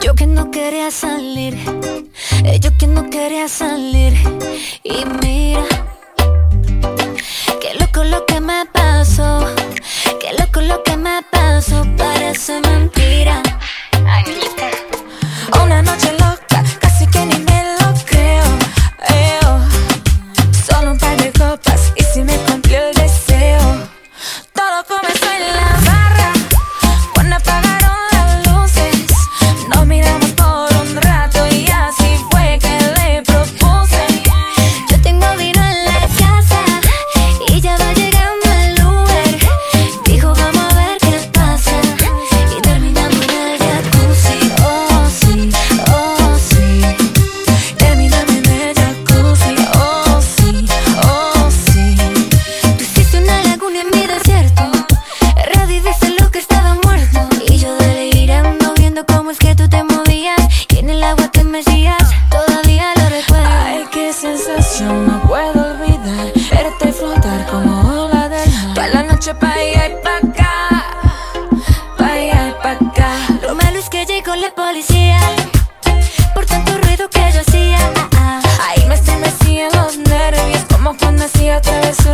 Yo que no quería salir, eh, yo que no quería salir. Y mira. sensación no puedo olvidar. Verte flotar como ola del mar. Toda la noche pa' allá y pa' acá. Pa' allá y pa' acá. Lo malo es que llegó la policía. Por tanto ruido que yo hacía. Ahí me estremecían los nervios. Como cuando hacía travesura.